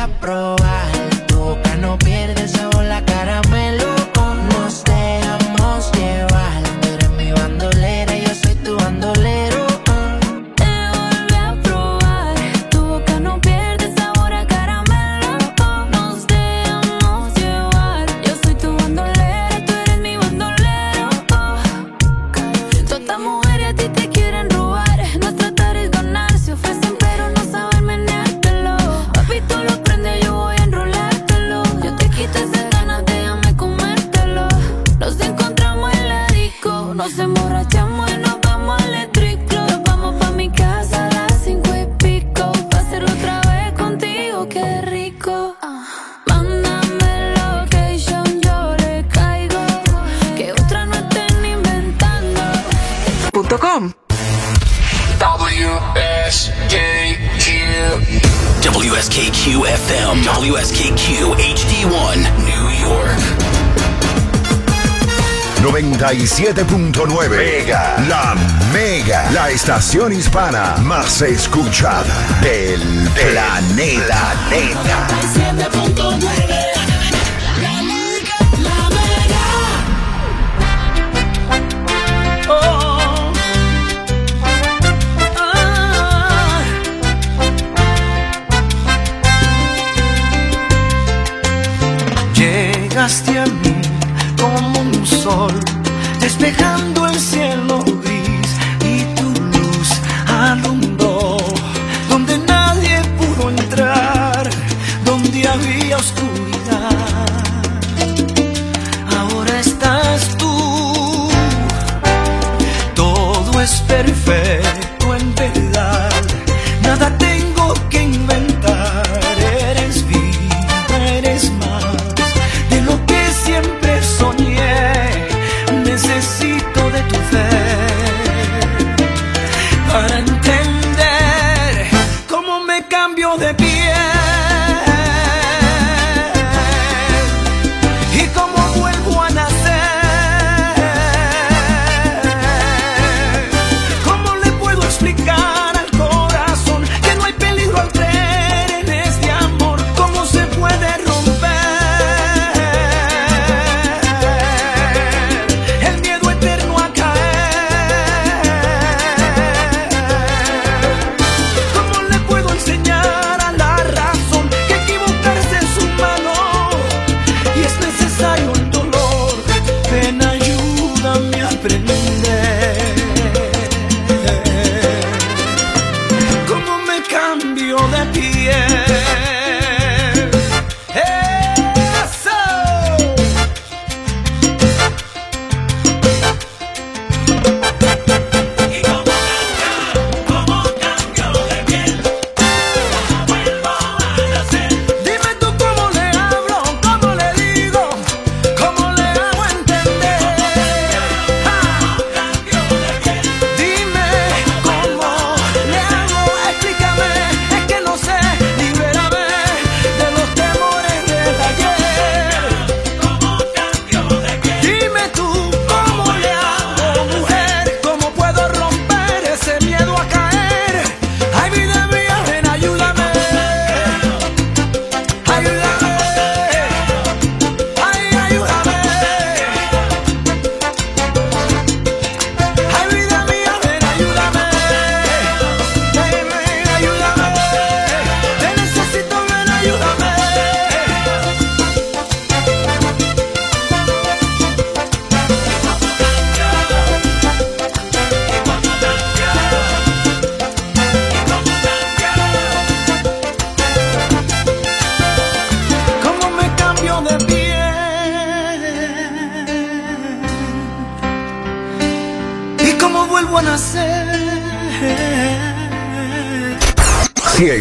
a probar. 97.9 Mega. La Mega. La estación hispana más escuchada del planeta. Neta. 97.9 La Mega. La Mega. Oh. Llegaste a mí como un sol despejando el cielo gris y tu luz alumbró donde nadie pudo entrar, donde había oscuridad. Ahora estás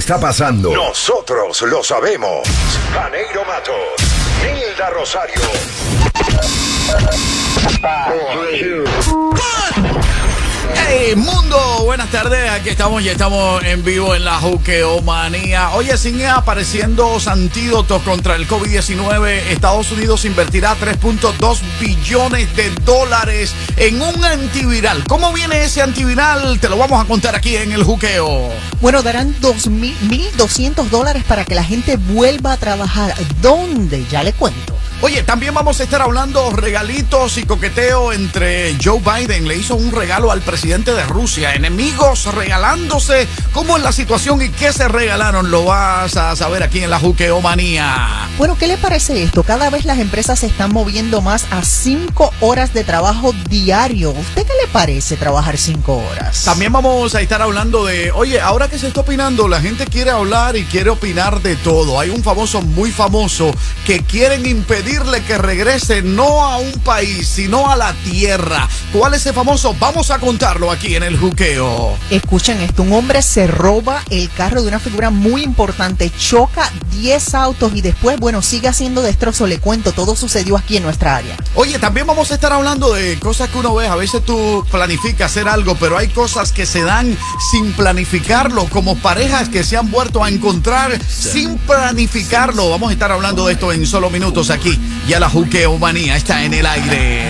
está pasando. Nosotros lo sabemos. Janeiro Matos, Nilda Rosario. Hey, mundo, buenas tardes. Aquí estamos, ya estamos en vivo en la Juqueomanía. Oye, siguen apareciendo antídotos contra el COVID-19. Estados Unidos invertirá 3.2 billones de dólares en un antiviral. ¿Cómo viene ese antiviral? Te lo vamos a contar aquí en el Juqueo. Bueno, darán 1.200 dólares para que la gente vuelva a trabajar. ¿Dónde? Ya le cuento. Oye, también vamos a estar hablando regalitos y coqueteo entre Joe Biden. Le hizo un regalo al presidente de Rusia. Enemigos regalándose. ¿Cómo es la situación y qué se regalaron? Lo vas a saber aquí en la Juqueomanía. Bueno, ¿qué le parece esto? Cada vez las empresas se están moviendo más a cinco horas de trabajo diario. ¿Usted qué le parece trabajar cinco horas? También vamos a estar hablando de, oye, ahora que se está opinando, la gente quiere hablar y quiere opinar de todo. Hay un famoso, muy famoso, que quieren impedir que regrese no a un país, sino a la tierra. ¿Cuál es ese famoso? Vamos a contarlo aquí en el juqueo. Escuchen esto, un hombre se roba el carro de una figura muy importante, choca 10 autos y después, bueno, sigue haciendo destrozo. Le cuento, todo sucedió aquí en nuestra área. Oye, también vamos a estar hablando de cosas que uno ve. A veces tú planificas hacer algo, pero hay cosas que se dan sin planificarlo, como parejas que se han vuelto a encontrar sin planificarlo. Vamos a estar hablando de esto en solo minutos aquí ya la juqueomanía está en el aire.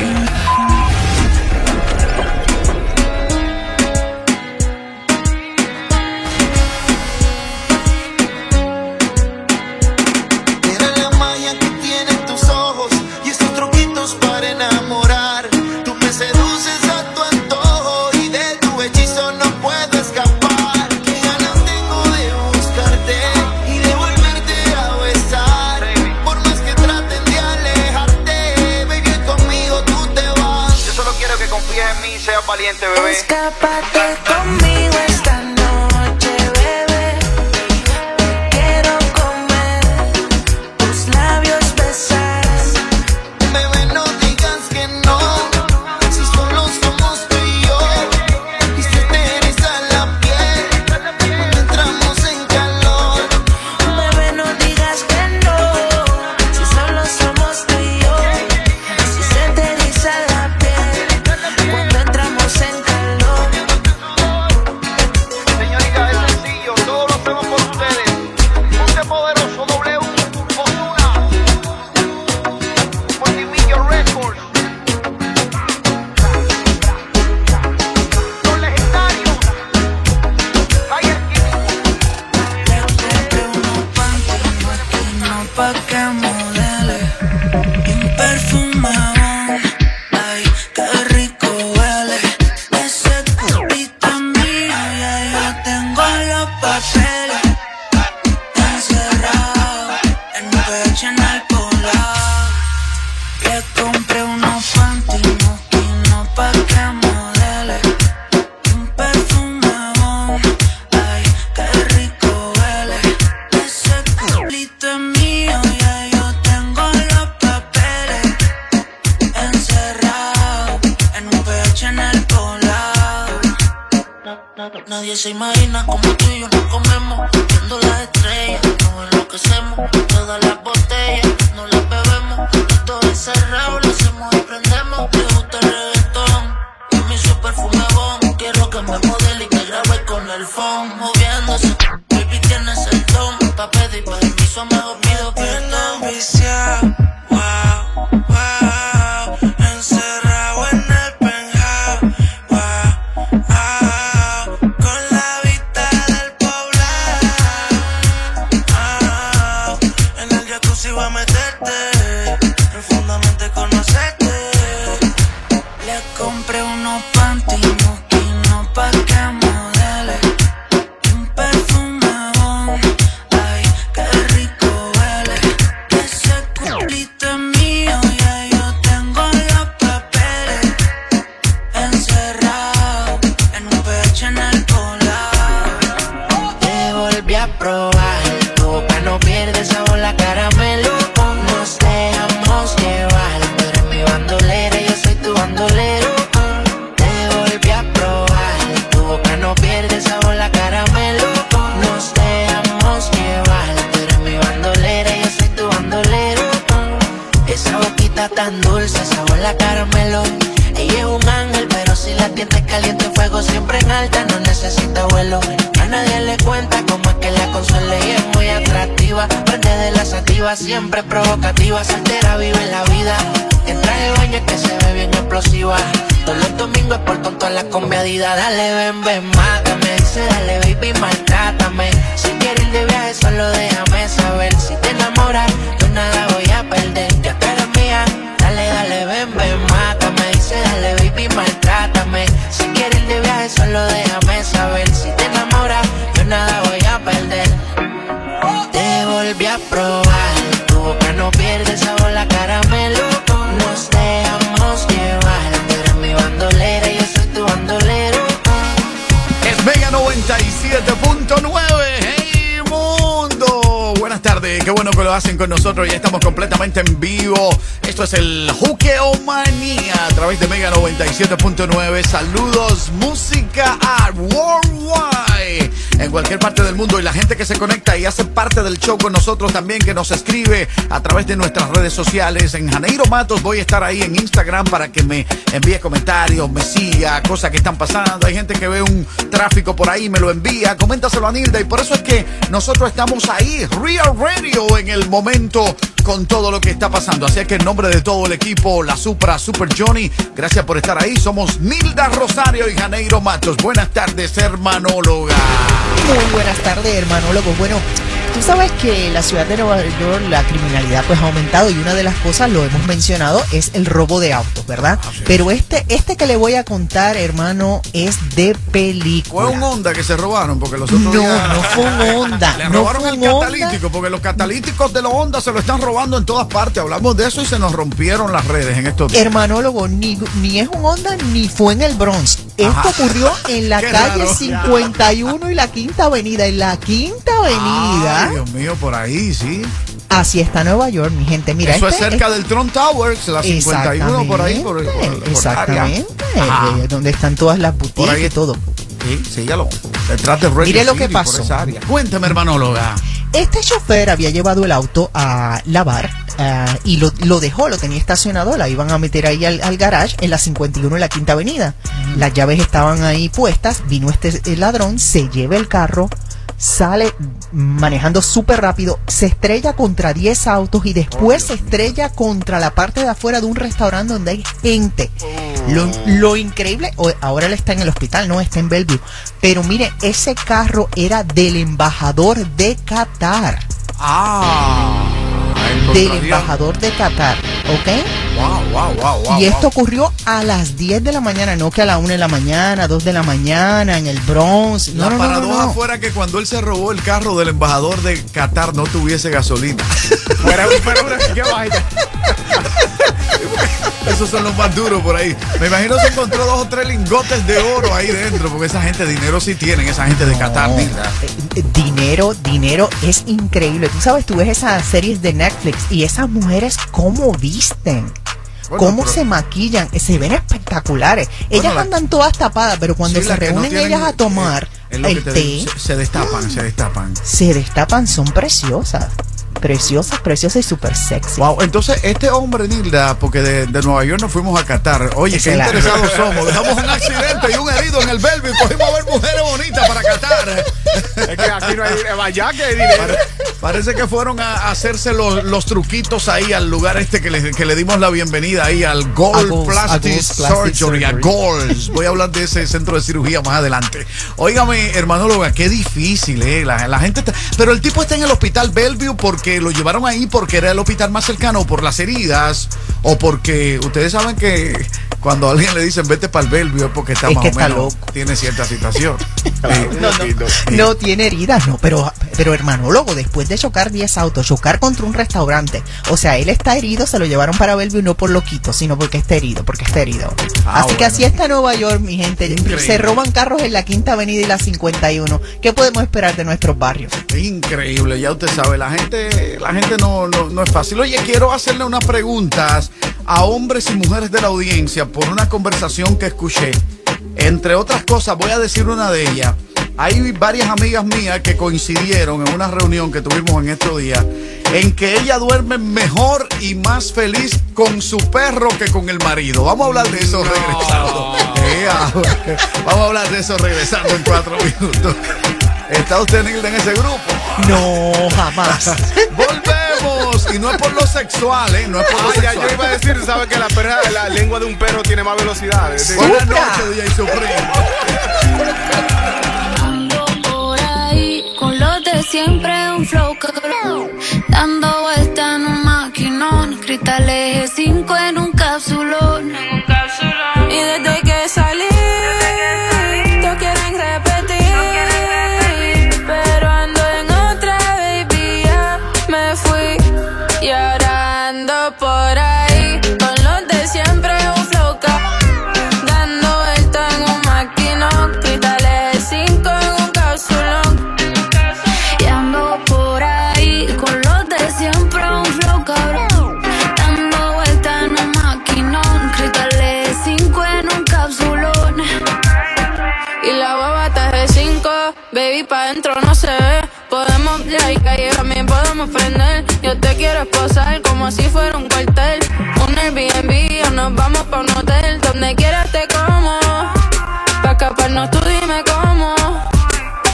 Con nosotros. Ya estamos completamente en vivo. Esto es el Juqueomanía a través de Mega 97.9. Saludos, música a Worldwide. En cualquier parte del mundo y la gente que se conecta y hace parte del show con nosotros también, que nos escribe a través de nuestras redes sociales. En Janeiro Matos voy a estar ahí en Instagram para que me envíe comentarios, me siga, cosas que están pasando. Hay gente que ve un tráfico por ahí, me lo envía, coméntaselo a Nilda. Y por eso es que nosotros estamos ahí, Real Radio, en el momento con todo lo que está pasando. Así es que en nombre de todo el equipo, la Supra, Super Johnny, gracias por estar ahí. Somos Nilda Rosario y Janeiro Matos. Buenas tardes, hermanóloga. Muy buenas tardes, hermanólogos. Bueno, tú sabes que en la ciudad de Nueva York la criminalidad pues ha aumentado y una de las cosas, lo hemos mencionado, es el robo de autos, ¿verdad? Pero este, este que le voy a contar, hermano, es de película. Fue un Honda que se robaron porque los otros No, días- no fue un Honda, Le no robaron fue el catalítico porque los catalíticos de los Honda se lo están robando en todas partes. Hablamos de eso y se nos rompieron las redes en estos días. Hermanólogo, ni, ni es un Honda ni fue en el Bronx. Esto Ajá. ocurrió en la Qué calle raro. 51 y la Quinta Avenida. En la Quinta Avenida, Ay, Dios mío, por ahí, sí. así está Nueva York, mi gente. Mira, Eso es este- cerca del Trump Towers, la 51 por ahí, por, por- por área. Exactamente. Ajá. eh, donde están todas las Por boutiques ahí. y todo. Sí, sígalo. Detrás de Mire lo que City, por pasó. área. Cuéntame, hermanóloga. Este chofer había llevado el auto a lavar ah, y lo, lo dejó, lo tenía estacionado, la iban a meter ahí al, al garage en la 51 en la Quinta Avenida. Las llaves estaban ahí puestas, vino este eh, ladrón, se lleva el carro, sale manejando súper rápido, se estrella contra 10 autos y después se estrella contra la parte de afuera de un restaurante donde hay gente. Lo, lo increíble, ahora él está en el hospital, no está en Bellevue, pero mire, ese carro era del embajador de Qatar, Ah. Del embajador de Qatar, ¿ok? Wow, wow, wow, wow. y esto wow. ocurrió a las 10 de la mañana, no que a la 1 de la mañana, 2 de la mañana, en el Bronx. No, La no, no, no, paradoja no. fuera que cuando él se robó el carro del embajador de Qatar no tuviese gasolina. Fuera, fuera una. Esos son los más duros por ahí. Me imagino se encontró dos o tres lingotes de oro ahí dentro, porque esa gente dinero sí tienen, esa gente de Qatar. No. Eh, eh, Dinero, dinero es increíble. Tú sabes, tú ves esas series de Netflix y esas mujeres cómo visten. Bueno, cómo pero- se maquillan, eh, se ven espectaculares. Ellas la- andan todas tapadas, pero cuando Sí, se no reúnen tienen- ellas a tomar eh, el té, digo, se, se destapan, se destapan. se destapan, son preciosas. Preciosas, preciosas y súper sexy. Wow, entonces este hombre, Nilda, porque de, de Nueva York nos fuimos a Qatar. Oye, qué interesados somos. Dejamos un accidente y un herido en el Bellevue y cogimos a ver mujeres bonitas para Qatar. Es que aquí no hay dinero. Vaya que hay dinero. Pare- parece que fueron a, hacerse los, los truquitos ahí al lugar este que le, que le dimos la bienvenida ahí al Gold Plastic Surgery, a. Voy a hablar de ese centro de cirugía más adelante. Óigame, hermanóloga, qué difícil, ¿eh? La, la gente está- Pero el tipo está en el hospital Bellevue porque lo llevaron ahí porque era el hospital más cercano, o por las heridas, o porque ustedes saben que cuando a alguien le dicen vete para el Bellevue es porque está Es más o está menos, loco. tiene cierta situación. Claro. No tiene heridas, no, pero, pero hermanólogo, después de chocar 10 autos, chocar contra un restaurante, o sea, él está herido, se lo llevaron para Bellevue no por loquito, sino porque está herido, porque está herido. Ah, así que así está Nueva York, mi gente. Increíble. Se roban carros en la Quinta Avenida y la 51. ¿Qué podemos esperar de nuestros barrios? Increíble, ya usted sabe, la gente, la gente no, no, no es fácil. Oye, quiero hacerle unas preguntas a hombres y mujeres de la audiencia por una conversación que escuché. Entre otras cosas, voy a decir una de ellas. Hay varias amigas mías que coincidieron en una reunión que tuvimos en estos días en que ella duerme mejor y más feliz con su perro que con el marido. Vamos a hablar de eso no. Eh, ah, regresando. Vamos a hablar de eso regresando en cuatro minutos. Está usted en ese grupo. No, jamás. Volvemos. Y no es por lo sexual, ¿eh? No es por lo sexual. Ya Yo iba a decir, ¿sabes que la, perra, la lengua de un perro tiene más velocidad? ¿sí? Buenas noches, DJ Supreme. Ando por ahí con los de siempre un flow cabrón. Dando vuelta en un maquinón. Cristales 5 en un cápsulón Yo te quiero esposar como si fuera un cuartel. Un Airbnb o nos vamos pa' un hotel. Donde quieras te como. Pa' escaparnos tú dime cómo.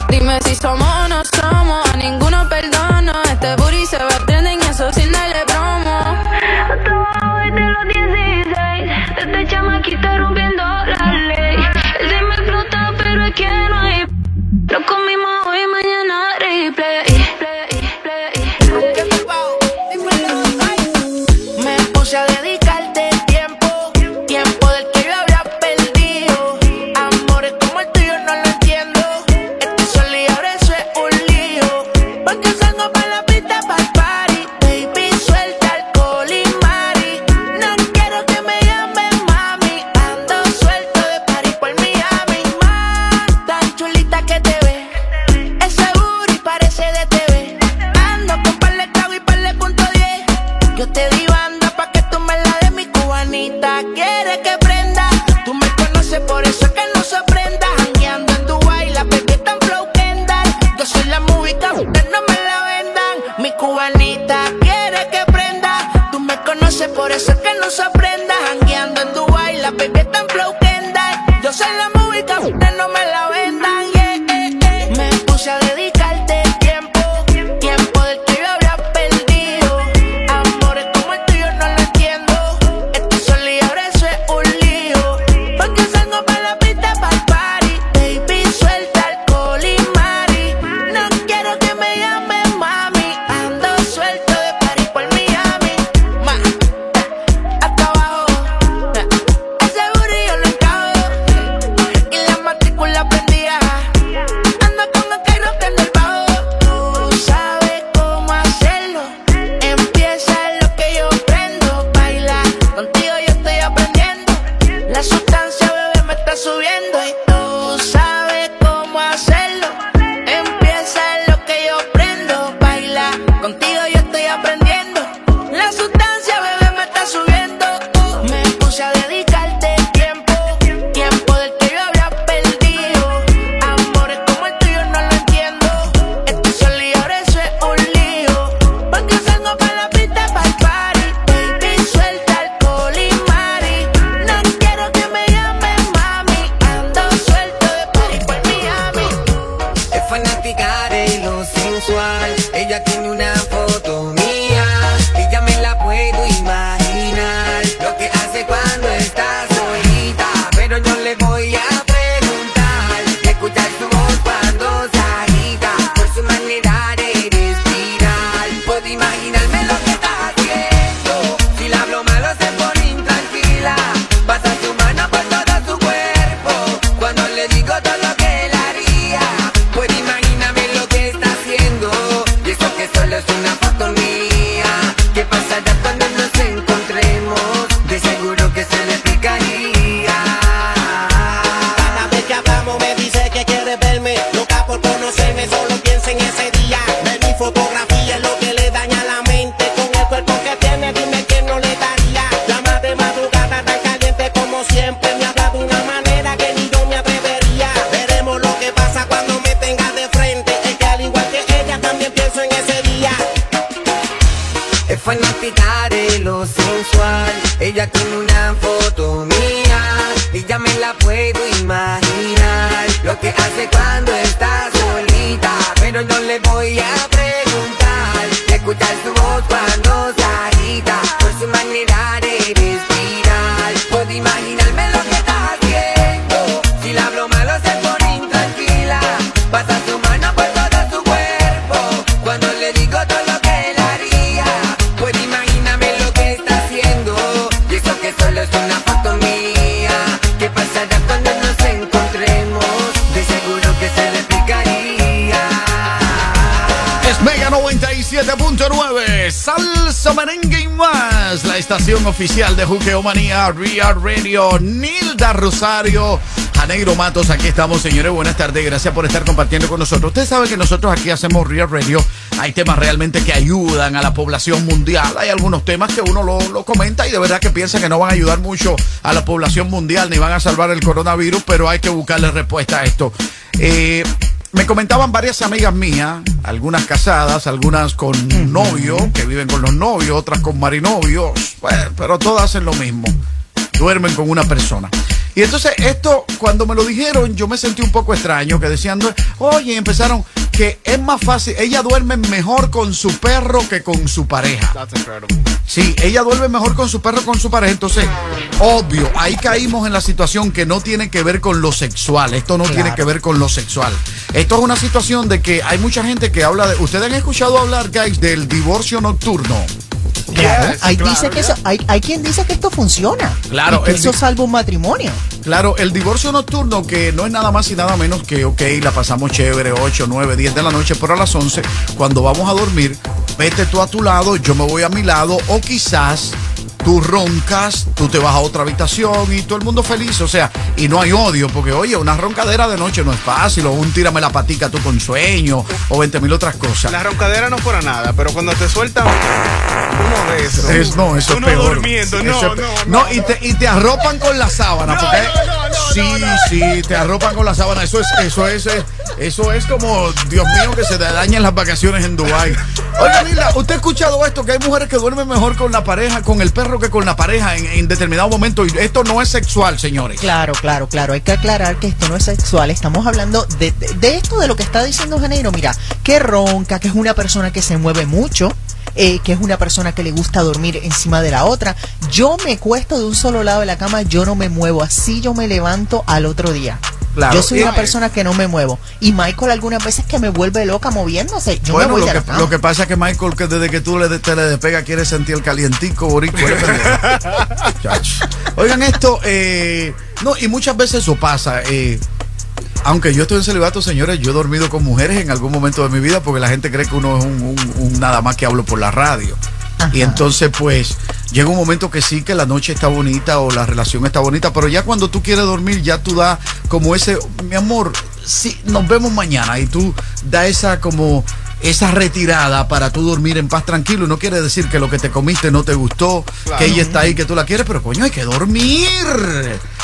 Dime si somos o no yo te vi Nilda Rosario, Janeiro Matos. Aquí estamos, señores. Buenas tardes. Gracias por estar compartiendo con nosotros. Usted sabe que nosotros aquí hacemos Real Radio. Hay temas realmente que ayudan a la población mundial. Hay algunos temas que uno lo, lo comenta y de verdad que piensa que no van a ayudar mucho a la población mundial ni van a salvar el coronavirus, pero hay que buscarle respuesta a esto. Eh, me comentaban varias amigas mías, algunas casadas, algunas con novio, que viven con los novios, otras con marinovios, bueno, pero todas hacen lo mismo, duermen con una persona. Y entonces esto, cuando me lo dijeron, yo me sentí un poco extraño, que decían, oye, empezaron que es más fácil, ella duerme mejor con su perro que con su pareja. That's incredible. Sí, ella duerme mejor con su perro que con su pareja. Entonces, obvio, ahí caímos en la situación que no tiene que ver con lo sexual. Esto no Claro. tiene que ver con lo sexual. Esto es una situación de que hay mucha gente que habla de. Ustedes han escuchado hablar, guys, del divorcio nocturno. Claro, Yes, hay, claro, dice que eso, hay, hay quien dice que esto funciona. Claro, y que el eso salva un matrimonio. Claro, el divorcio nocturno que no es nada más y nada menos que, ok, la pasamos chévere, 8, 9, 10 de la noche, pero a las 11, cuando vamos a dormir, vete tú a tu lado, yo me voy a mi lado, o quizás tú roncas, tú te vas a otra habitación y todo el mundo feliz, o sea, y no hay odio, porque oye, una roncadera de noche no es fácil, o un tírame la patica tú con sueño, o 20 mil otras cosas. La roncadera no fuera nada, pero cuando te sueltan uno de esos. Es, no, eso uno es peor. durmiendo, no, es no, no, y, te, y te arropan con la sábana. Porque, sí, sí, te arropan con la sábana. Eso es, eso es, eh, eso es como, Dios mío, que se te dañan las vacaciones en Dubái. Oiga, Lila, ¿usted ha escuchado esto? Que hay mujeres que duermen mejor con la pareja, con el perro que con la pareja en, determinado momento. Y esto no es sexual, señores. Claro, claro, claro. Hay que aclarar que esto no es sexual. Estamos hablando de, de- de esto de lo que está diciendo Janeiro. Mira, que ronca, que es una persona que se mueve mucho. Eh, que es una persona que le gusta dormir encima de la otra. Yo me cuesto de un solo lado de la cama, yo no me muevo. Así yo me levanto al otro día. Claro, yo soy una persona que no me muevo. Y Michael algunas veces que me vuelve loca moviéndose. Yo bueno, me voy lo de que, la lo que pasa es que Michael, que desde que tú le, te le despega, quiere sentir el calientico. Chacho. Oigan esto, eh, no, y muchas veces eso pasa. eh, aunque yo estoy en celibato, señores, yo he dormido con mujeres en algún momento de mi vida porque la gente cree que uno es un, un- un nada más que hablo por la radio. Ajá. Y entonces, pues, llega un momento que sí, que la noche está bonita o la relación está bonita, pero ya cuando tú quieres dormir, ya tú das como ese, mi amor, sí, nos vemos mañana y tú da esa como esa retirada para tú dormir en paz tranquilo. No quiere decir que lo que te comiste no te gustó, Claro. que ella está ahí, que tú la quieres, pero coño, hay que dormir.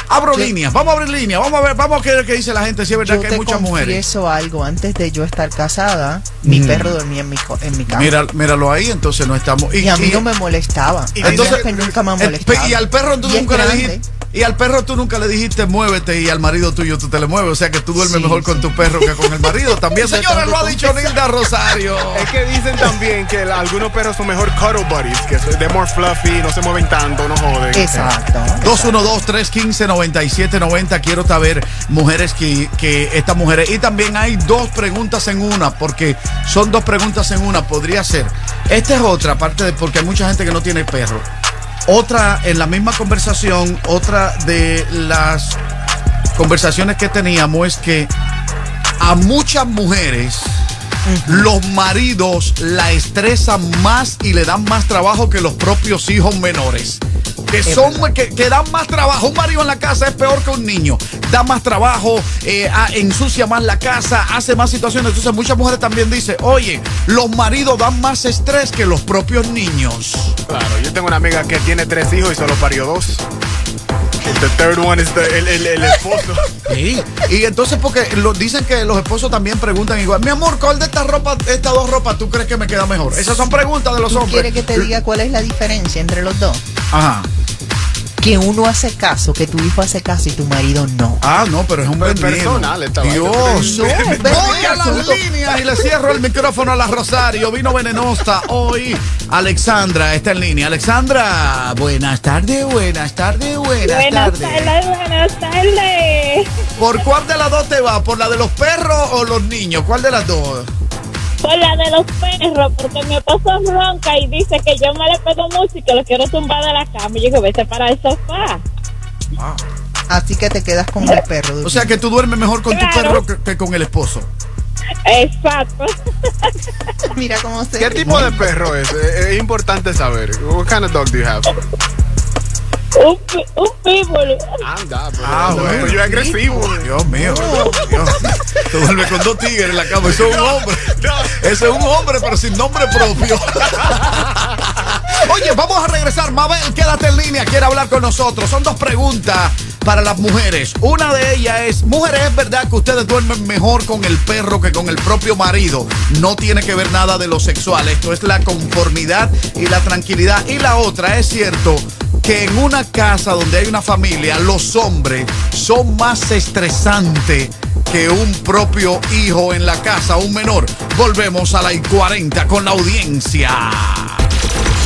Abro Yo- líneas, vamos a abrir líneas, vamos a ver, vamos a ver qué dice la gente, si es verdad que hay muchas mujeres. confieso algo. Antes de yo estar casada, mi Mm. perro dormía en mi, en mi cama. Mira, míralo ahí, entonces no estamos. y a mí no me molestaba. y Entonces, que nunca me ha pe- molestado. y al perro tú nunca le dijiste. Y al perro tú nunca le dijiste muévete y al marido tuyo tú te le mueves. O sea que tú duermes Sí, mejor con tu perro que con el marido. También, señora, lo ha dicho. Nilda Rosario. Es que dicen también que algunos perros son mejor cuddle buddies, que son de more fluffy, no se mueven tanto, no joden. Exacto. 212-315-9790. Quiero saber mujeres que, que estas mujeres. Y también hay dos preguntas en una, porque son dos preguntas en una. Podría ser. Esta es otra, aparte de porque hay mucha gente que no tiene perro. Otra, en la misma conversación, otra de las conversaciones que teníamos es que a muchas mujeres los maridos la estresan más y le dan más trabajo que los propios hijos menores. Que Es son que, que dan más trabajo. Un marido en la casa es peor que un niño. Da más trabajo, eh, ensucia más la casa, hace más situaciones. Entonces muchas mujeres también dicen, oye, los maridos dan más estrés que los propios niños. Claro, yo tengo una amiga que tiene tres hijos y solo parió dos. The third one is the- el, el- el esposo. Sí. Y entonces porque lo, dicen que los esposos también preguntan igual, mi amor, ¿cuál de estas ropas, estas dos ropas tú crees que me queda mejor? Esas son preguntas de los ¿Tú hombres. quieres que te diga cuál es la diferencia entre los dos? Ajá. Que uno hace caso, que tu hijo hace caso y tu marido no. Ah, no, pero es un Pero veneno. personal esta. Dios. No, Voy a las líneas y le cierro el micrófono a la Rosario. Vino venenosa hoy. Alexandra está en línea. Alexandra, buenas tardes, buenas tardes, buenas, Buenas tardes. tardes, buenas tardes. ¿Por cuál de las dos te va? ¿Por la de los perros o los niños? ¿Cuál de las dos? Por la de los perros, porque mi esposo ronca y dice que yo me le pego mucho y que lo quiero tumbar de la cama. Y yo digo, vete para el sofá. Así que te quedas con el perro. O sea que tú duermes mejor con tu perro que, que con el esposo. Exacto. Mira cómo se. ¿Qué tipo de perro es? Es importante saber. What kind of dog do you have? Un, un. Anda, pero Ah, no, bueno. yo es agresivo. Dios mío, Dios. Tú duermes con dos tigres en la cama. Eso es un hombre. Ese es un hombre, pero sin nombre propio. Oye, vamos a regresar. Mabel, quédate en línea. Quiere hablar con nosotros. Son dos preguntas para las mujeres. Una de ellas es, mujeres, ¿es verdad que ustedes duermen mejor con el perro que con el propio marido? No tiene que ver nada de lo sexual. Esto es la conformidad y la tranquilidad. Y la otra, es cierto que en una casa donde hay una familia, los hombres son más estresantes que un propio hijo en la casa, un menor. Volvemos a la I-40 con la audiencia.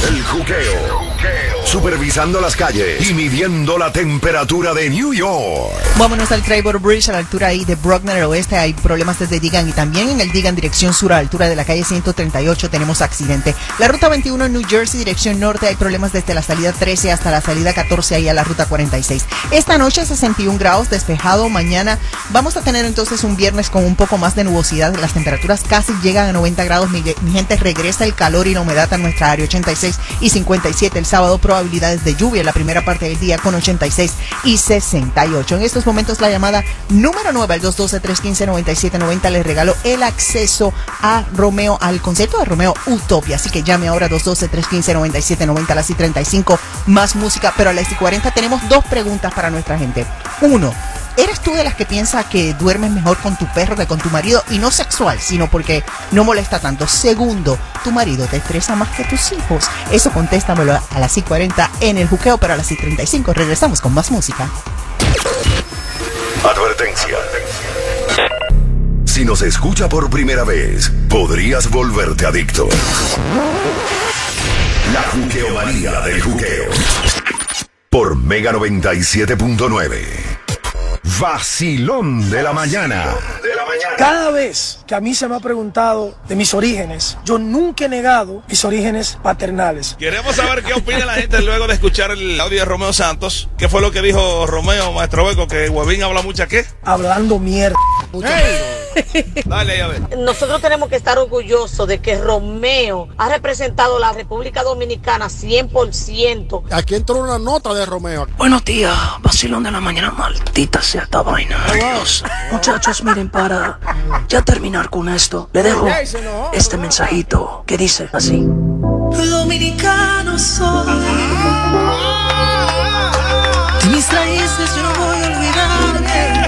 El juqueo. Supervisando las calles y midiendo la temperatura de New York. Vámonos al Trevor Bridge a la altura ahí de Brockner oeste. Hay problemas desde Digan y también en el Digan dirección sur a la altura de la calle 138 tenemos accidente. La ruta 21 en New Jersey dirección norte hay problemas desde la salida 13 hasta la salida 14 ahí a la ruta 46. Esta noche 61 grados despejado. Mañana vamos a tener entonces un viernes con un poco más de nubosidad. Las temperaturas casi llegan a 90 grados. Mi, mi gente regresa el calor y la humedad a nuestra área 86 y 57. El sábado probabilidades de lluvia en la primera parte del día con 86 y 68. En estos momentos la llamada número 9 al 212-315-9790 les regalo el acceso a Romeo, al concierto de Romeo Utopia. Así que llame ahora 212-315-9790 a las y 35 más música. Pero a las y 40 tenemos dos preguntas para nuestra gente. Uno. ¿Eres tú de las que piensa que duermes mejor con tu perro que con tu marido? Y no sexual, sino porque no molesta tanto. Segundo, ¿tu marido te estresa más que tus hijos? Eso contéstamelo a las y 40 en el juqueo, pero a las y 35 regresamos con más música. Advertencia. Si nos escucha por primera vez, podrías volverte adicto. La juqueomanía del juqueo. Por Mega 97.9. Vacilón de la mañana. Cada vez que a mí se me ha preguntado de mis orígenes, yo nunca he negado mis orígenes paternales. Queremos saber qué opina la gente luego de escuchar el audio de Romeo Santos. ¿Qué fue lo que dijo Romeo, maestro Beco? Que Huevín habla mucha qué. Hablando mierda. Dale, a ver. Nosotros tenemos que estar orgullosos de que Romeo ha representado la República Dominicana 100%. Aquí entró una nota de Romeo. Buenos días, vacilón de la mañana, maldita sea esta vaina. Dios. Muchachos, miren, para ya terminar con esto, le dejo este mensajito que dice así. Dominicano soy. De mis raíces yo no voy a olvidarme.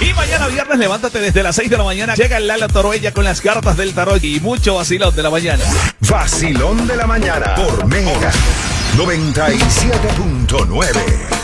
Y mañana viernes, levántate desde las 6 de la mañana. Llega el Lala Toroella con las cartas del tarot y mucho vacilón de la mañana. Vacilón de la mañana. Por Mega 97.9.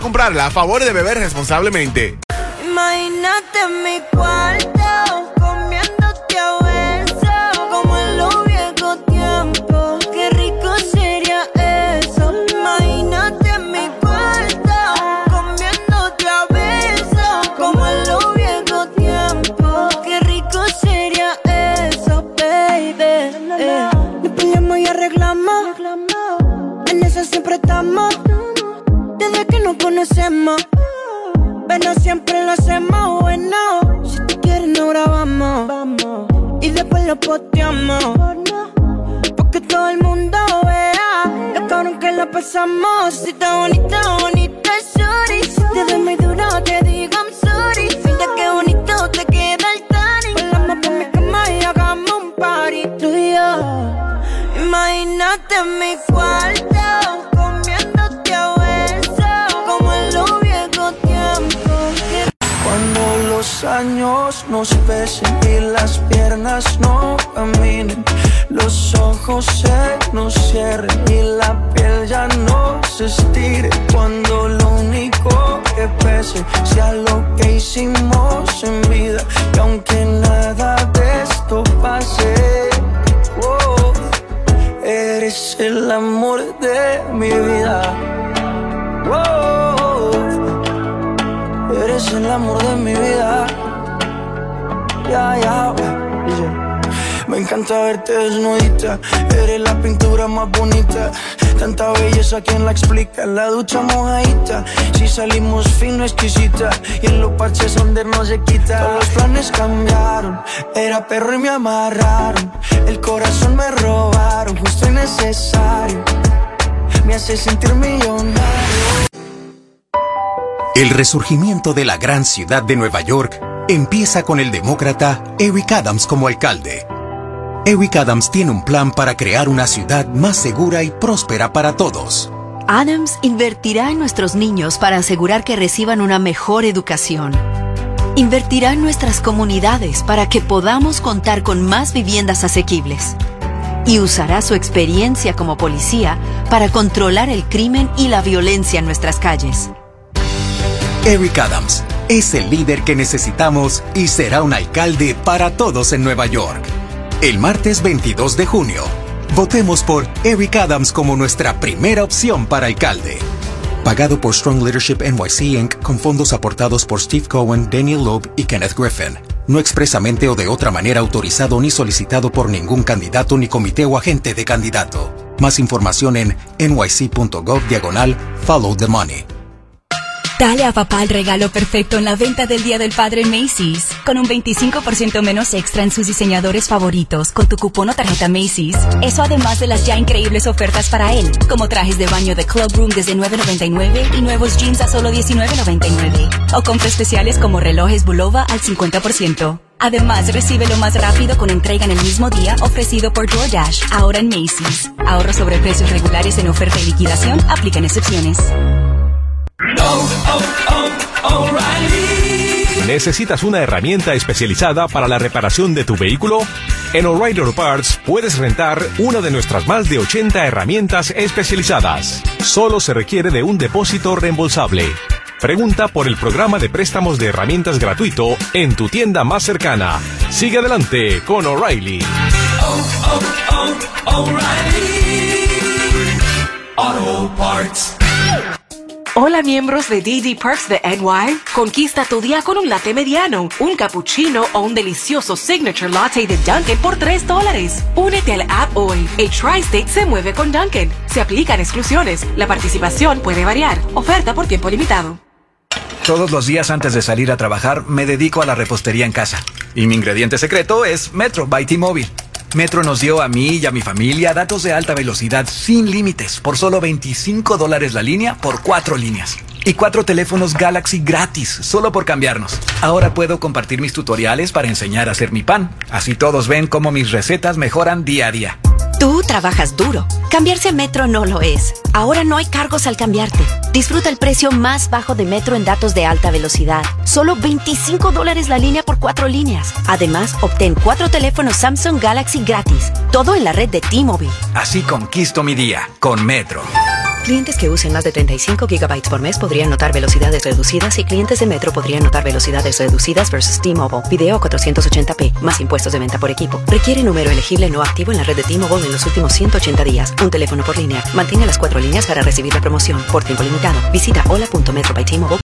comprarla. A favor de beber responsablemente. Imagínate mi cuarto, Desde que nos conocemos. Pero siempre lo hacemos bueno. Si tú quieres, no grabamos. Y después lo posteamos. Porque todo el mundo vea lo cabrón que lo pasamos. Si está bonita, bonita, sorry. Si te doy muy duro, te digo I'm sorry. Mira qué bonito te queda el tanning. Volamos pa' mi cama y hagamos un party. Tú y yo. Imagínate en mi cuarto. Comiéndote a besos. los años nos pesen y las piernas no caminen, los ojos se nos cierren y la piel ya no se estire cuando lo único que pese sea lo que hicimos en vida y aunque nada de esto pase. Oh, eres el amor de mi vida. Ya, ya, dice. Me encanta verte desnudita, eres la pintura más bonita. Tanta belleza, ¿quién la explica? La ducha mojadita, si salimos fino, exquisita. Y en los parches donde no se quita. Todos los planes cambiaron, era perro y me amarraron. El corazón me robaron, justo y necesario. Me hace sentir millonario. El resurgimiento de la gran ciudad de Nueva York empieza con el demócrata Eric Adams como alcalde. Eric Adams tiene un plan para crear una ciudad más segura y próspera para todos. Adams invertirá en nuestros niños para asegurar que reciban una mejor educación. Invertirá en nuestras comunidades para que podamos contar con más viviendas asequibles. Y usará su experiencia como policía para controlar el crimen y la violencia en nuestras calles. Eric Adams es el líder que necesitamos y será un alcalde para todos en Nueva York. El martes 22 de junio, votemos por Eric Adams como nuestra primera opción para alcalde. Pagado por Strong Leadership NYC Inc. con fondos aportados por Steve Cohen, Daniel Loeb y Kenneth Griffin. No expresamente o de otra manera autorizado ni solicitado por ningún candidato ni comité o agente de candidato. Más información en nyc.gov diagonal Follow the Money. Dale a papá el regalo perfecto en la venta del Día del Padre en Macy's. Con un 25% menos extra en sus diseñadores favoritos con tu cupón o tarjeta Macy's. Eso además de las ya increíbles ofertas para él, como trajes de baño de Club Room desde $9.99 y nuevos jeans a solo $19.99. O compras especiales como relojes Bulova al 50%. Además, recibe lo más rápido con entrega en el mismo día ofrecido por DoorDash, ahora en Macy's. Ahorro sobre precios regulares en oferta y liquidación, aplican excepciones. ¿Necesitas una herramienta especializada para la reparación de tu vehículo? En O'Reilly Auto Parts puedes rentar una de nuestras más de 80 herramientas especializadas. Solo se requiere de un depósito reembolsable. Pregunta por el programa de préstamos de herramientas gratuito en tu tienda más cercana. Sigue adelante con O'Reilly. Auto Parts. Hola miembros de DD Perks de NY. Conquista tu día con un latte mediano, un cappuccino o un delicioso signature latte de Dunkin' por 3 dólares. Únete al app hoy. El Tri-State se mueve con Dunkin'. Se aplican exclusiones. La participación puede variar. Oferta por tiempo limitado. Todos los días antes de salir a trabajar me dedico a la repostería en casa. Y mi ingrediente secreto es Metro by T-Mobile. Metro nos dio a mí y a mi familia datos de alta velocidad sin límites por solo 25 dólares la línea por cuatro líneas. Y cuatro teléfonos Galaxy gratis, solo por cambiarnos. Ahora puedo compartir mis tutoriales para enseñar a hacer mi pan. Así todos ven cómo mis recetas mejoran día a día. Tú trabajas duro. Cambiarse a Metro no lo es. Ahora no hay cargos al cambiarte. Disfruta el precio más bajo de Metro en datos de alta velocidad. Solo 25 dólares la línea por cuatro líneas. Además, obtén cuatro teléfonos Samsung Galaxy gratis. Todo en la red de T-Mobile. Así conquisto mi día con Metro. Clientes que usen más de 35 gigabytes por mes podrían notar velocidades reducidas y clientes de Metro podrían notar velocidades reducidas versus T-Mobile. Video 480p, más impuestos de venta por equipo. Requiere número elegible no activo en la red de T-Mobile en los últimos 180 días. Un teléfono por línea. Mantiene las cuatro líneas para recibir la promoción por tiempo limitado. Visita hola.metro by T-Mobile.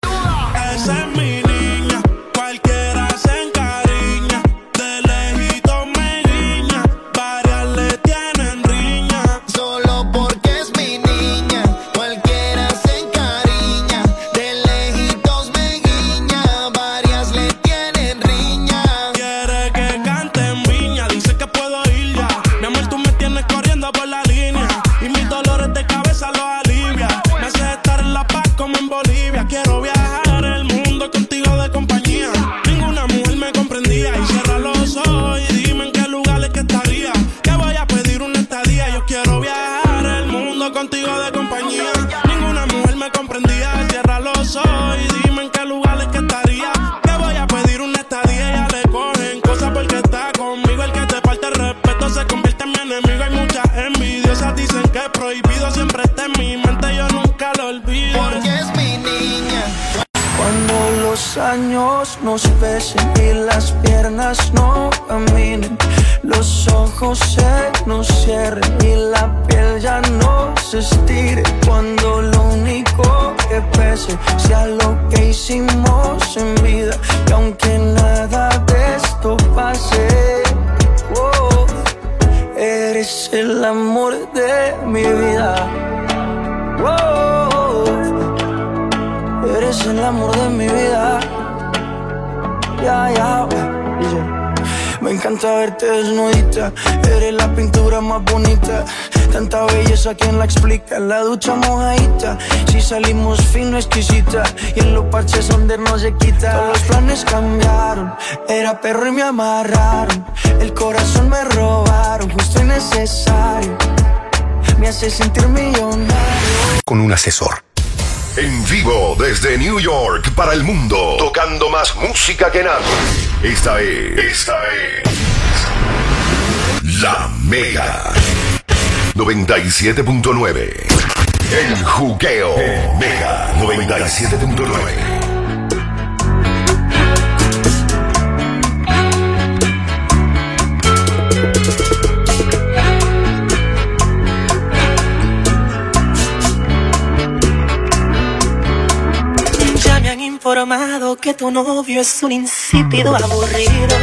El amor de mi vida. Ya, ya, dice. Me encanta verte desnudita, eres la pintura más bonita. Tanta belleza, ¿quién la explica? La ducha mojadita, si salimos fino, exquisita. Y en los parches donde no se quita. Todos los planes cambiaron, era perro y me amarraron. El corazón me robaron, justo y necesario. Me hace sentir millonario. Con un asesor. En vivo desde New York para el mundo. Tocando más música que nadie. Esta es. Esta es. La Mega. 97.9. El Juqueo. Mega 97.9. informado que tu novio es un insípido aburrido.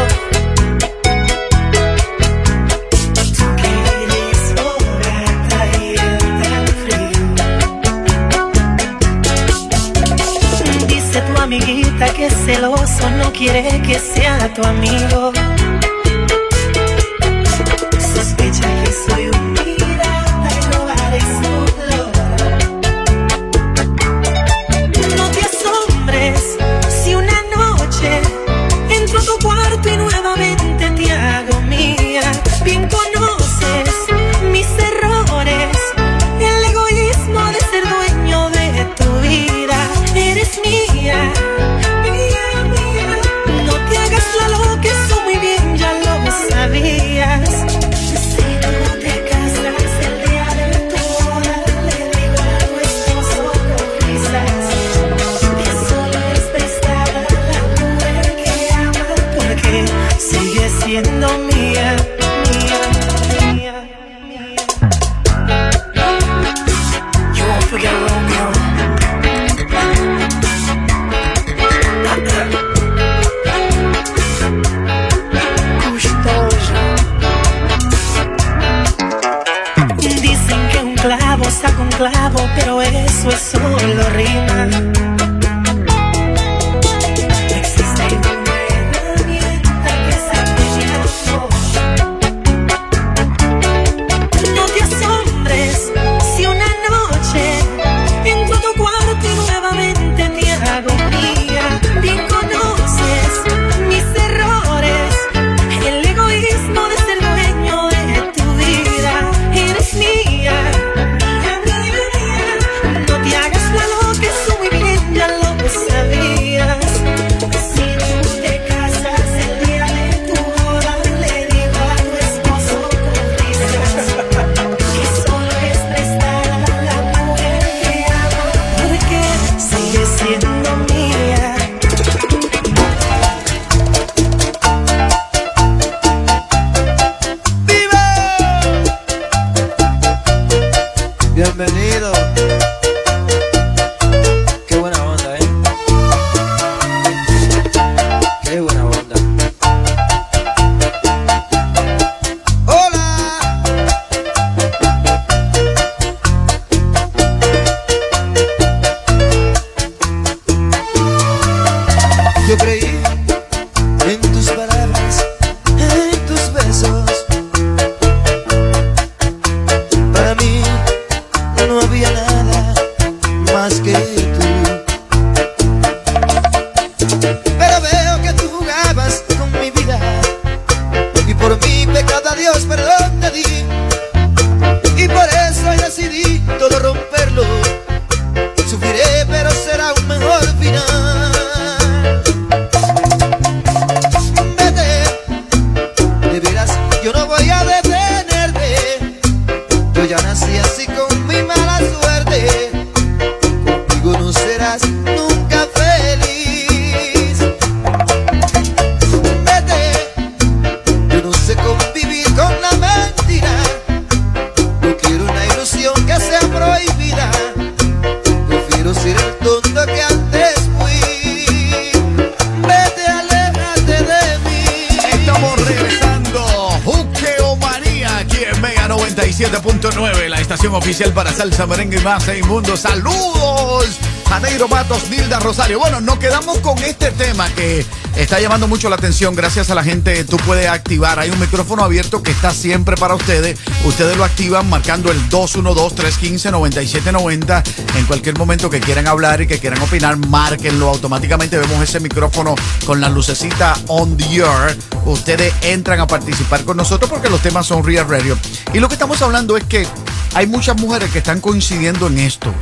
Caliente frío. Dice tu amiguita que es celoso no quiere que sea tu amigo. Mundo. Saludos, Janeiro Matos, Nilda Rosario. Bueno, nos quedamos con este tema que está llamando mucho la atención. Gracias a la gente, tú puedes activar. Hay un micrófono abierto que está siempre para ustedes. Ustedes lo activan marcando el 212-315-9790. En cualquier momento que quieran hablar y que quieran opinar, márquenlo. Automáticamente vemos ese micrófono con la lucecita on the air. Ustedes entran a participar con nosotros porque los temas son Real Radio. Y lo que estamos hablando es que hay muchas mujeres que están coincidiendo en esto,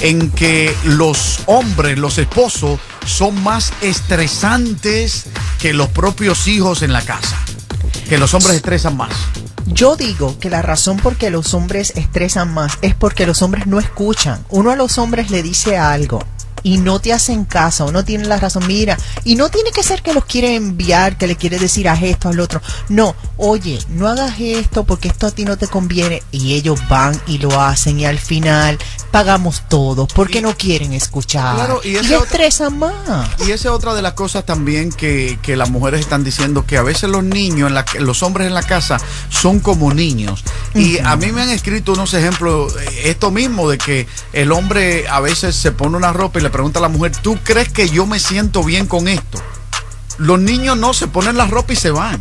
en que los hombres, los esposos, son más estresantes que los propios hijos en la casa. Que los hombres estresan más. Yo digo que la razón por que los hombres estresan más es porque los hombres no escuchan. Uno a los hombres le dice algo y no te hacen caso, o no tienen la razón, mira, y no tiene que ser que los quiere enviar, que le quiere decir haz esto, al otro. No, oye, no hagas esto porque esto a ti no te conviene. Y ellos van y lo hacen y al final pagamos todo porque no quieren escuchar. Claro, y y, estresan más. Y esa es otra de las cosas también que, que las mujeres están diciendo, que a veces los niños, en la, los hombres en la casa, son como niños. Y a mí me han escrito unos ejemplos, eh, esto mismo, de que el hombre a veces se pone una ropa y le pregunta a la mujer, ¿tú crees que yo me siento bien con esto? Los niños no, se ponen la ropa y se van.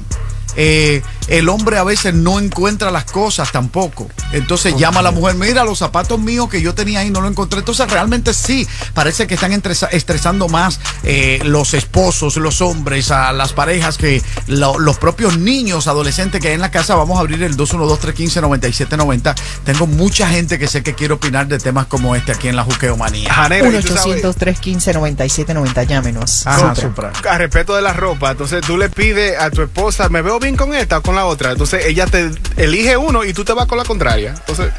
Eh, el hombre a veces no encuentra las cosas tampoco. Entonces llama a la mujer, mira los zapatos míos que yo tenía ahí, no lo encontré. Entonces realmente sí, parece que están estresando más eh, los esposos, los hombres, a las parejas que lo- los propios niños, adolescentes que hay en la casa. Vamos a abrir el 212-315-9790. Tengo mucha gente que sé que quiere opinar de temas como este aquí en la Juqueomanía. 1-800-315-9790, llámenos. Ajá, Siempre. A respeto de la ropa, entonces tú le pides a tu esposa, me veo bien con esta o con la otra. Entonces ella te elige uno y tú te vas con la contraria. Entonces,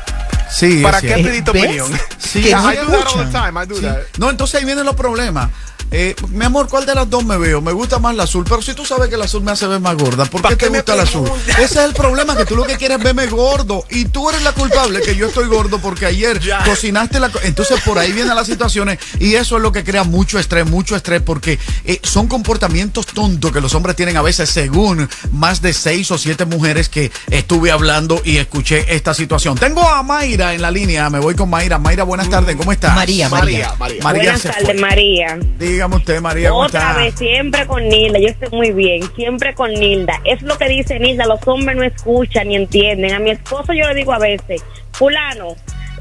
Sí, ¿para qué pedir tu opinión? Sí, I do that all the time, I do Sí. that. No, entonces ahí vienen los problemas. Eh, mi amor, ¿cuál de las dos me veo? Me gusta más la azul, pero si tú sabes que el azul me hace ver más gorda, ¿por qué te gusta el azul? Ese es el problema, que tú lo que quieres es verme gordo y tú eres la culpable que yo estoy gordo porque ayer cocinaste la... co- Entonces por ahí vienen las situaciones y eso es lo que crea mucho estrés, mucho estrés porque eh, son comportamientos tontos que los hombres tienen a veces según más de seis o siete mujeres que estuve hablando y escuché esta situación. Tengo a Mayra en la línea, me voy con Mayra. Mayra, buenas tardes, ¿cómo estás? María, María. María Buenas se tardes. María. Dígame usted, María, ¿cómo Otra está? vez, siempre con Nilda. Yo estoy muy bien, siempre con Nilda. Es lo que dice Nilda, los hombres no escuchan ni entienden. A mi esposo yo le digo a veces, fulano,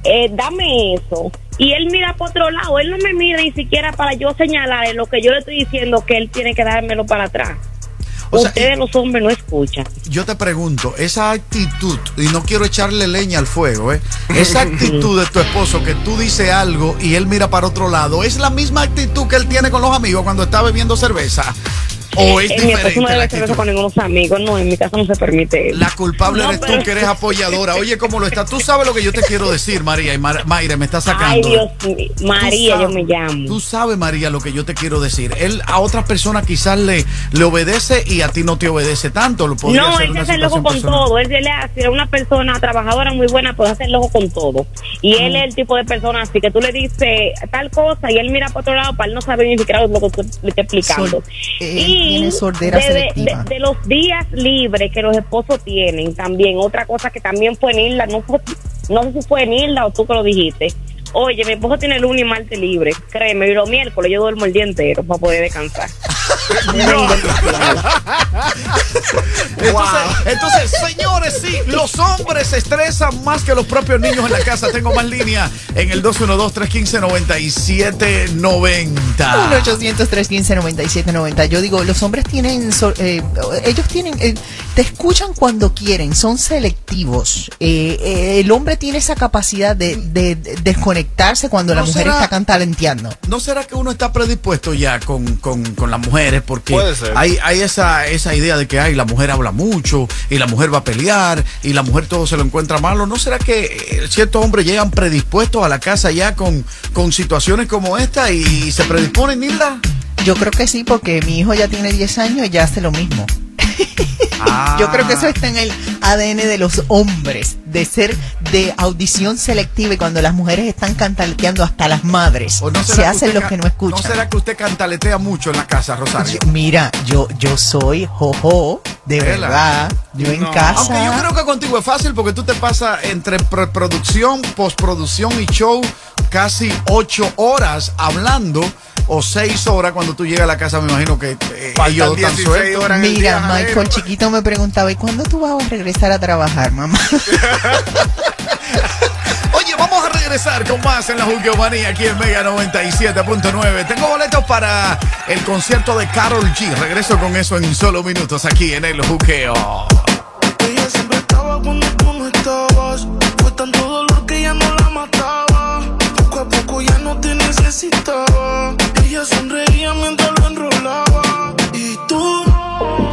eh, dame eso. Y él mira por otro lado, él no me mira ni siquiera para yo señalarle lo que yo le estoy diciendo que él tiene que dármelo para atrás. O sea, Ustedes los hombres no escuchan. Yo te pregunto, esa actitud, y no quiero echarle leña al fuego, ¿eh? Esa actitud de tu esposo que tú dices algo y él mira para otro lado, ¿es la misma actitud que él tiene con los amigos cuando está bebiendo cerveza? ¿O es Eh, mi esposo diferente no la debe hacer eso actitud? con ningunos amigos, no, en mi casa no se permite. La culpable No, eres pero- tú que eres apoyadora. Oye, ¿cómo lo está? Tú sabes lo que yo te quiero decir, María. Y Mar- Mayra me está sacando. Ay, Dios mío. María, yo me llamo. Tú sabes, María, lo que yo te quiero decir. Él a otras personas quizás le, le obedece y a ti no te obedece tanto. Lo No, él se hace el loco con personal. todo. Él le hace una persona trabajadora muy buena, pues hace el loco con todo. Y él es el tipo de persona así que tú le dices tal cosa y él mira para otro lado para él no saber ni siquiera lo que tú le estás explicando. Sol- sordera de, de- selectiva. de- de los días libres que los esposos tienen también, otra cosa que también fue Nilda, no, fue- no sé si fue Nilda o tú que lo dijiste. Oye, mi esposo tiene lunes y martes libre. Créeme, y los miércoles yo duermo el día entero para poder descansar. Entonces, entonces, señores, sí, los hombres se estresan más que los propios niños en la casa. Tengo más línea en el 212-315-9790. 1-800-315-9790. Yo digo, los hombres tienen, eh, ellos tienen, eh, te escuchan cuando quieren, son selectivos. Eh, eh, el hombre tiene esa capacidad de, de- de desconectarse cuando la ¿No mujer será- está cantalenteando. ¿No será que uno está predispuesto ya con, con, con las mujeres? Porque hay, hay esa, esa idea de que ay, la mujer habla mucho y la mujer va a pelear y la mujer todo se lo encuentra malo. ¿No será que eh, ciertos hombres llegan predispuestos a la casa ya con, con situaciones como esta y se predisponen, Nilda? Yo creo que sí, porque mi hijo ya tiene 10 años y ya hace lo mismo. Ah. Yo creo que eso está en el ADN de los hombres, de ser de audición selectiva y cuando las mujeres están cantaleteando hasta las madres, ¿O no se hacen los que no escuchan. ¿No será que usted cantaletea mucho en la casa, Rosario? Mira, yo, yo soy jojo De Vela. verdad, yo en casa. Aunque yo creo que contigo es fácil porque tú te pasas entre preproducción, postproducción y show casi ocho horas hablando o seis horas cuando tú llegas a la casa. Me imagino que eh, ellos están 16 sueltos. horas. en el Mira, día, Michael chiquito me preguntaba, ¿y cuándo tú vas a regresar a trabajar, mamá? Oye, vamos a regresar con más en la Juqueomanía aquí en Mega 97.9. Tengo boletos para el concierto de Carol G. Regreso con eso en solo minutos aquí en el Juqueo. Ella siempre estaba cuando tú no estabas. Fue tanto dolor que ya no la mataba. Poco a poco ya no te necesitaba. Ella sonreía mientras lo enrolaba. Y tú,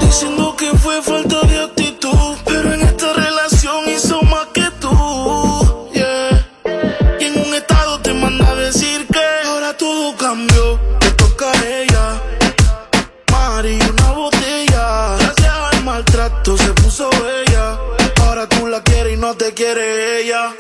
diciendo que fue falta de actitud. Pero en esta relación hizo más que tú. Yeah. Y en un estado te manda a decir que ahora todo cambió. Te toca a ella. Mari, una botella. Gracias al maltrato se puso bella. Ahora tú la quieres y no te quiere ella.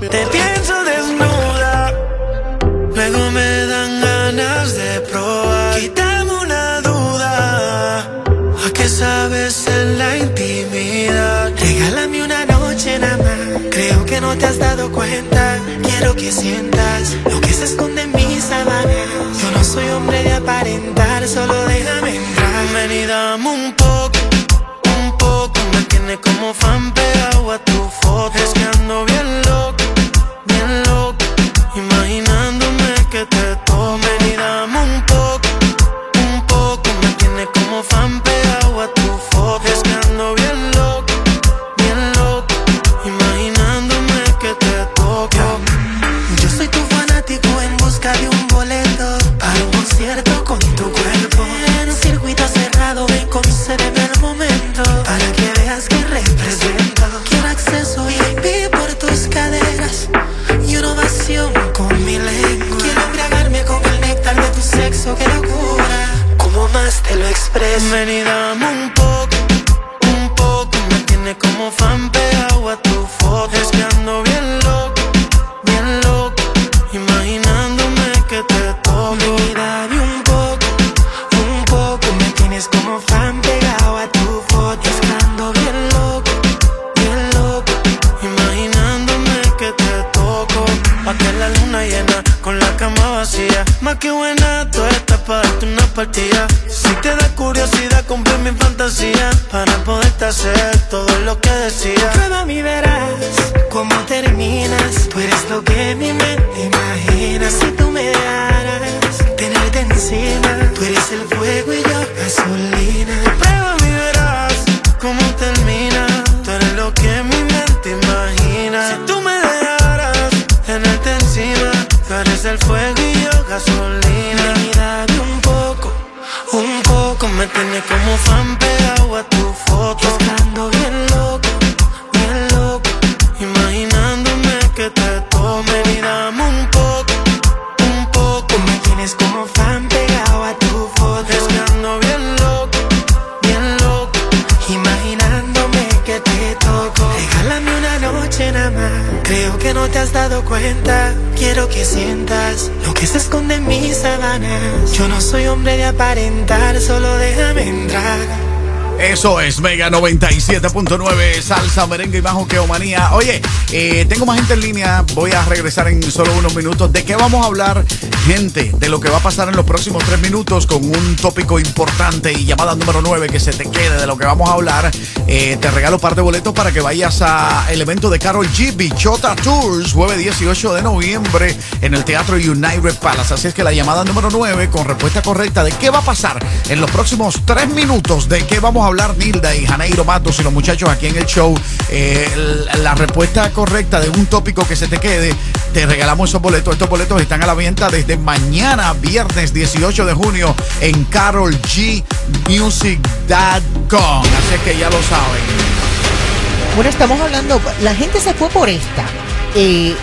Te pienso desnuda, luego me dan ganas de probar. Quítame una duda, ¿a qué sabes en la intimidad? Regálame una noche nada más, creo que no te has dado cuenta. Quiero que sientas lo que se esconde en mis sábanas. Yo no soy hombre de aparentar, solo déjame entrar. Ven como fan Eso es Mega 97.9, salsa, merengue y bajo manía. Oye, eh, tengo más gente en línea. Voy a regresar en solo unos minutos. ¿De qué vamos a hablar, De lo que va a pasar en los próximos tres minutos con un tópico importante y llamada número 9 que se te quede de lo que vamos a hablar. Eh, te regalo un par de boletos para que vayas al evento de Carol G. Bichota Tours, jueves 18 de noviembre en el Teatro United Palace. Así es que la llamada número 9 con respuesta correcta de qué va a pasar en los próximos tres minutos, de qué vamos a hablar Nilda y Janeiro Matos y los muchachos aquí en el show. Eh, la respuesta correcta de un tópico que se te quede, te regalamos esos boletos. Estos boletos están a la venta desde mañana, viernes 18 de junio, en carolgmusic.com. Así que ya lo saben. Bueno, estamos hablando, la gente se fue por esta. Eh,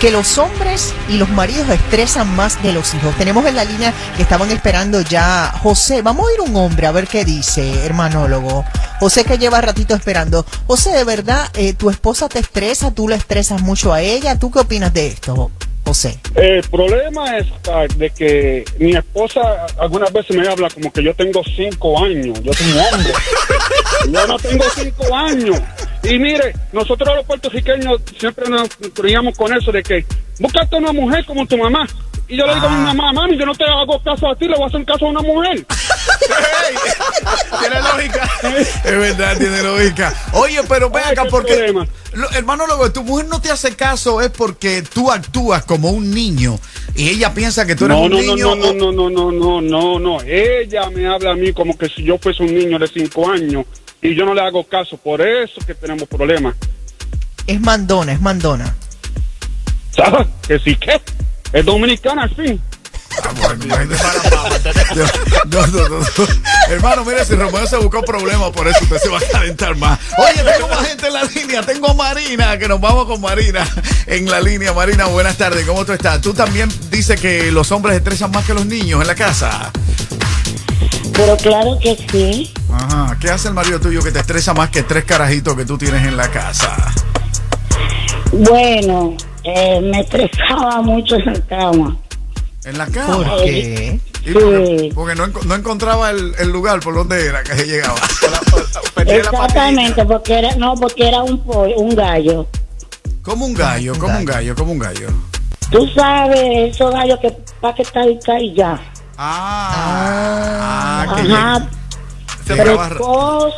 que los hombres y los maridos estresan más de los hijos. Tenemos en la línea que estaban esperando ya José. Vamos a ir un hombre a ver qué dice, hermanólogo. José que lleva ratito esperando. José, de verdad, eh, tu esposa te estresa, tú le estresas mucho a ella. ¿Tú qué opinas de esto, José? El problema es de que mi esposa algunas veces me habla como que yo tengo cinco años. Yo soy un hombre. yo no tengo cinco años. Y mire, nosotros los puertorriqueños siempre nos criamos con eso de que búscate una mujer como tu mamá. Y yo le digo a mi mamá, mami, yo no te hago caso a ti, le voy a hacer caso a una mujer. Tiene lógica. Es verdad, tiene lógica. Oye, pero ven acá, porque. Lo- hermano, luego, tu mujer no te hace caso es porque tú actúas como un niño y ella piensa que tú eres No, un no, no, niño. no, no, no, no, no, no, no. Ella me habla a mí como que si yo fuese un niño de cinco años y yo no le hago caso. Por eso que tenemos problemas. Es mandona, es mandona. ¿Sabes? Que sí que es dominicana al fin. No, no, no, no. Hermano, mire, si Romeo se buscó problemas, por eso usted se va a calentar más. Oye, tengo más gente en la línea. Tengo a Marina, que nos vamos con Marina en la línea. Marina, buenas tardes. ¿Cómo tú estás? Tú también dices que los hombres estresan más que los niños en la casa. Pero claro que sí. Ajá. ¿Qué hace el marido tuyo que te estresa más que tres carajitos que tú tienes en la casa? Bueno, eh, me estresaba mucho en la cama. ¿En la cama? ¿Por qué? ¿Y porque, porque no, no encontraba el, el lugar por donde era que se llegaba. Exactamente, porque era, no, porque era un pollo, un gallo. Como un gallo, como un gallo, como un gallo. Tú sabes, esos gallos que para que está y ya. Ah, que Ajá. Se llegaba- Precoz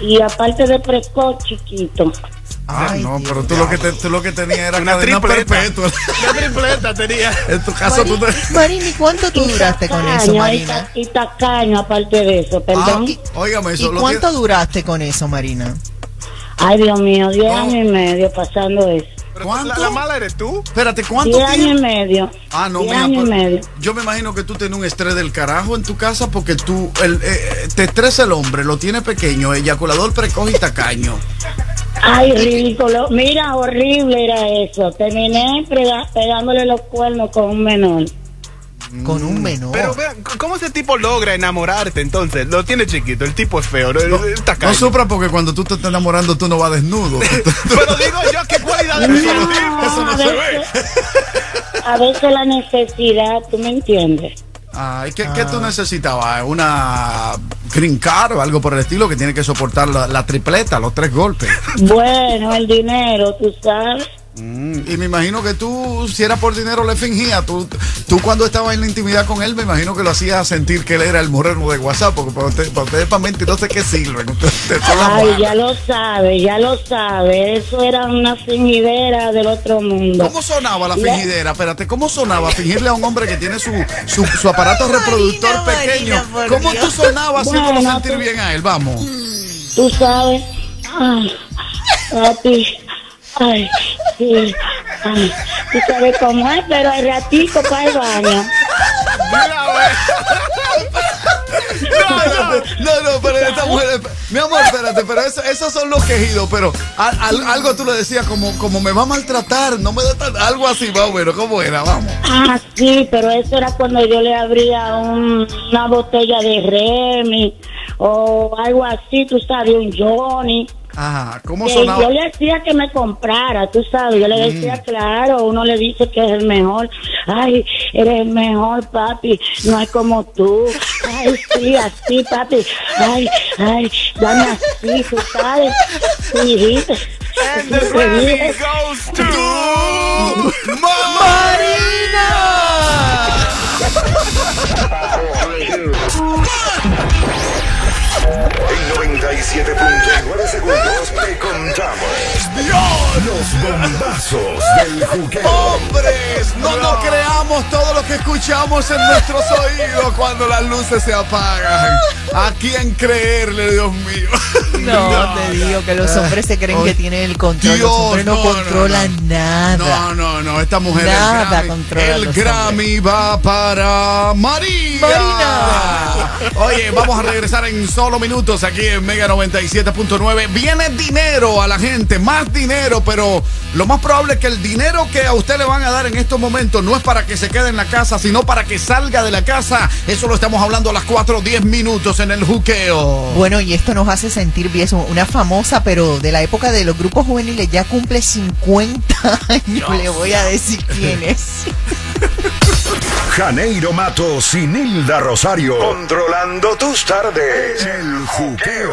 y aparte de precoz, chiquito. Ah, no, pero tú lo, que te- tú lo que tenías era Una cadena tripleta. perpetua. Una tripleta tenía. En tu caso tú te... Marina, ¿y cuánto tú duraste con eso, Marina? ta- Y tacaño aparte de eso, perdón. Óigame, ¿Y cuánto duraste con eso, Marina? Ay, Dios mío, diez años y medio pasando eso. ¿Cuánto? La, la mala eres tú. Espérate, ¿cuánto Diez años y medio. Ah, no, Diez mija, años y medio. yo me imagino que tú tienes un estrés del carajo en tu casa porque tú, el, eh, te estresa el hombre, lo tiene pequeño, eyaculador precoz y tacaño. Ay, ridículo. Mira, horrible era eso. Terminé pegándole los cuernos con un menor. Con un menor. Pero vean, ¿cómo ese tipo logra enamorarte entonces? Lo tiene chiquito, el tipo es feo, no, es tacaño. No porque cuando tú te estás enamorando tú no vas desnudo. Pero digo yo, ¿qué No, tiene el tipo? Eso no a se ve. veces, a veces la necesidad, ¿tú me entiendes? Ay, ¿qué, qué tú necesitabas? ¿Una green card o algo por el estilo que tiene que soportar la, la tripleta, los tres golpes? Bueno, el dinero, tú sabes. Mm, y me imagino que tú, si era por dinero, le fingías. Tú, tú cuando estabas en la intimidad con él, me imagino que lo hacías sentir que él era el moreno de WhatsApp, porque para ustedes para mentir no sé qué sirven. Ay, ya lo sabe, ya lo sabe. Eso era una fingidera del otro mundo. ¿Cómo sonaba la La- fingidera? Espérate, ¿cómo sonaba fingirle a un hombre que tiene su, su, su aparato reproductor pequeño? por ¿Cómo Dios. tú sonabas haciéndolo Bueno, sentir tú- bien a él? Vamos. Tú sabes. Ay, papi. Ay, sí. Ay, tú sabes cómo es, pero al ratico para el baño. No, no, pero esta mujer, mi amor, espérate, pero eso- esos son los quejidos, pero al- al- algo tú le decías como, como me va a maltratar, no me da tan- algo así, va, bueno, ¿cómo era? Vamos. Ah, sí, pero eso era cuando yo le abría un- una botella de Remy o algo así, tú sabes, un Johnny. Ajá, ¿cómo Que sonaba? yo le decía que me comprara, tú sabes, yo le decía, Mm. claro, uno le dice que es el mejor. Ay, eres el mejor, papi, no hay como tú. Ay, sí, así, papi. Ay, ay, dame así, tú sabes. Dijiste. And the Grammy goes to En 97.9 segundos te contamos. Los bombazos del juqueo. ¡Hombres! No nos creamos todo lo que escuchamos en nuestros oídos cuando las luces se apagan. ¿A quién creerle, Dios mío? No, te digo que los hombres se creen que tienen el control. Dios, los hombres no, no, no, controlan nada. No, no, no, esta mujer Nada el Grammy, controla el los Grammy va para María. Oye, vamos a regresar en solo minutos aquí en Mega 97.9. Viene dinero a la gente, más dinero, pero lo más probable es que el dinero que a usted le van a dar en estos momentos no es para que se quede en la casa, sino para que salga de la casa. Eso lo estamos hablando a las 4 o 10 minutos en el juqueo. Bueno, y esto nos hace sentir bien. Una famosa, pero de la época de los grupos juveniles, ya cumple 50 años. Le voy a decir quién es. Janeiro Matos y Nilda Rosario. Controlando tus tardes. El juqueo.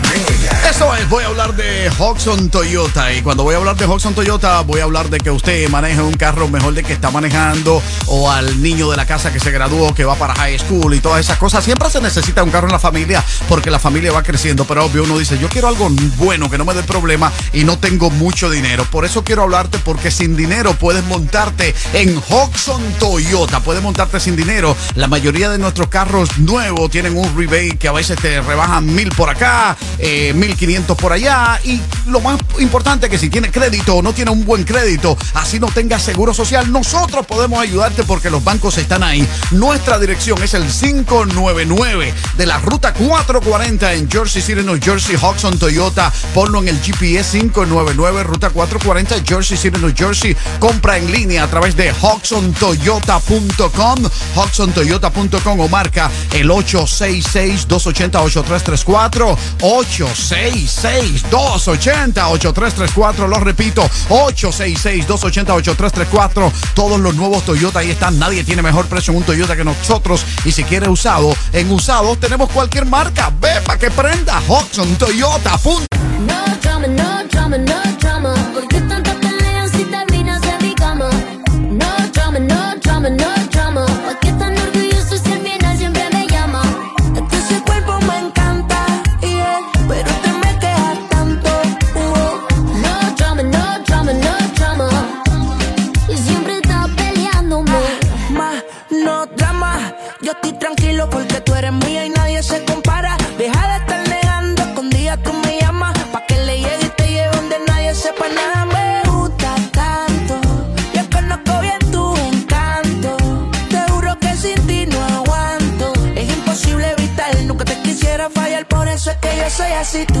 Eso es, voy a hablar de Hodgson Toyota. Y cuando voy a hablar de Hodgson Toyota, voy a hablar de que usted maneje un carro mejor de que está manejando, o al niño de la casa que se graduó, que va para high school y todas esas cosas. Siempre se necesita un carro en la familia porque la familia va creciendo. Pero obvio, uno dice, yo quiero algo bueno que no me dé problema y no tengo mucho dinero. Por eso quiero hablarte porque sin dinero puedes montarte en Hodgson Toyota. Puedes montarte sin dinero. La mayoría de nuestros carros nuevos tienen un rebate que a veces te rebajan mil por acá, eh, 1500 por allá. Y lo más importante que si tiene crédito o no tiene un buen crédito, así no tenga seguro social, nosotros podemos ayudarte porque los bancos están ahí. Nuestra dirección es el 599 de la ruta 440 en Jersey City, New Jersey, Hodgson Toyota. Ponlo en el GPS 599, ruta 440, Jersey City, New Jersey. Compra en línea a través de HodsonToyota.com, HodsonToyota.com o marca el 866-280-8334, 866-280-8334. Lo repito, 866-280-8334. Todos los nuevos Toyota ahí están. Nadie tiene mejor precio en un Toyota que nosotros. Y si quiere usado, en usados tenemos cualquier marca. Ve para que prenda. Hodgson Toyota. No drama, no drama, no eres mía y nadie se compara. Deja de estar negando, escondida tú me llamas. Pa' que le llegue y te lleve donde nadie sepa nada. Me gusta tanto. Yo conozco bien tu encanto. Te juro que sin ti no aguanto. Es imposible evitar, nunca te quisiera fallar. Por eso es que yo soy así, tú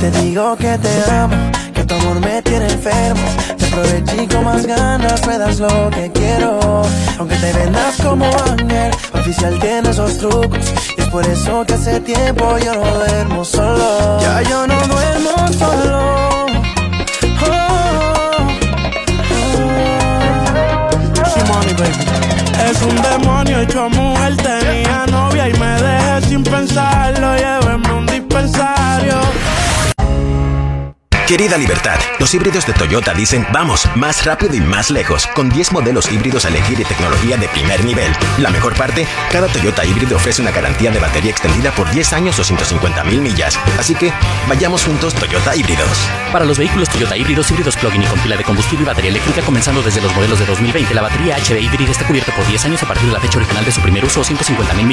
Te digo que te amo, que tu amor me tiene enfermo, te aproveché y con más ganas me das lo que quiero. Aunque te vendas como ángel, oficial tiene esos trucos. Y es por eso que hace tiempo yo no duermo solo. Ya yo no duermo solo. Oh, oh. Baby. Es un demonio hecho mujer, tenía novia y me dejé sin pensarlo, llévenme a un dispensario. Querida Libertad, los híbridos de Toyota dicen vamos más rápido y más lejos, con 10 modelos híbridos a elegir y tecnología de primer nivel. La mejor parte, cada Toyota híbrido ofrece una garantía de batería extendida por 10 años o 150 mil millas. Así que vayamos juntos Toyota híbridos. Para los vehículos Toyota híbridos, híbridos plug-in y con pila de combustible y batería eléctrica comenzando desde los modelos de 2020, la batería HB híbrida está cubierta por 10 años a partir de la fecha original de su primer uso o 150 mil millas.